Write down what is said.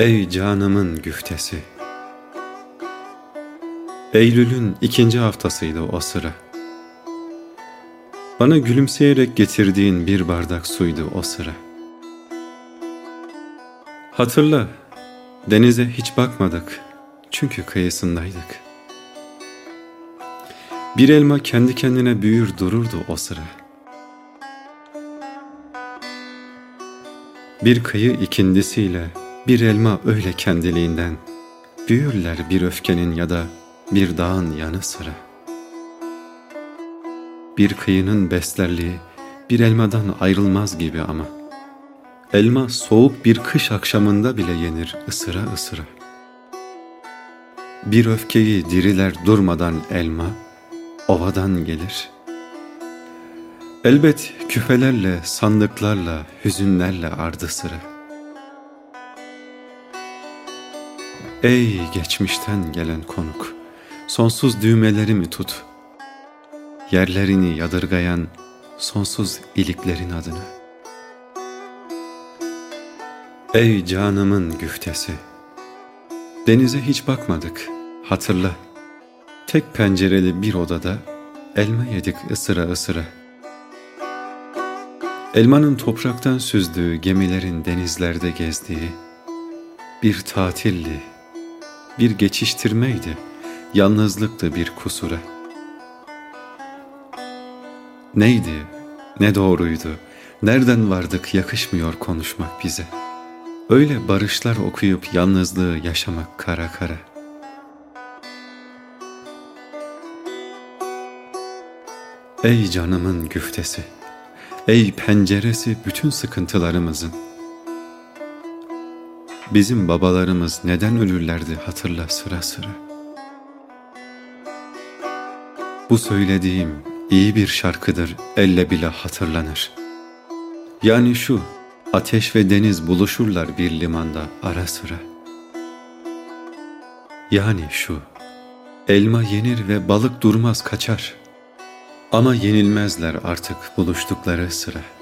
Ey canımın güftesi. Eylül'ün ikinci haftasıydı o sıra. Bana gülümseyerek getirdiğin bir bardak suydu o sıra. Hatırla denize hiç bakmadık çünkü kıyısındaydık. Bir elma kendi kendine büyür dururdu o sıra. Bir kıyı ikindisiyle bir elma öyle kendiliğinden büyürler bir öfkenin ya da bir dağın yanı sıra. Bir kıyının beslerliği bir elmadan ayrılmaz gibi ama. Elma soğuk bir kış akşamında bile yenir ısıra ısıra. Bir öfkeyi diriler durmadan elma, ovadan gelir. Elbet küfelerle, sandıklarla, hüzünlerle ardı sıra. Ey geçmişten gelen konuk, sonsuz düğmelerimi tut. Yerlerini yadırgayan sonsuz iliklerin adını. Ey canımın güftesi, denize hiç bakmadık, hatırla. Tek pencereli bir odada elma yedik ısıra ısıra. Elmanın topraktan süzdüğü gemilerin denizlerde gezdiği bir tatilli bir geçiştirmeydi, yalnızlıktı bir kusura. Neydi, ne doğruydu, nereden vardık yakışmıyor konuşmak bize. Öyle barışlar okuyup yalnızlığı yaşamak kara kara. Ey canımın güftesi, ey penceresi bütün sıkıntılarımızın, Bizim babalarımız neden ölürlerdi hatırla sıra sıra. Bu söylediğim iyi bir şarkıdır elle bile hatırlanır. Yani şu, ateş ve deniz buluşurlar bir limanda ara sıra. Yani şu, elma yenir ve balık durmaz kaçar. Ama yenilmezler artık buluştukları sıra.''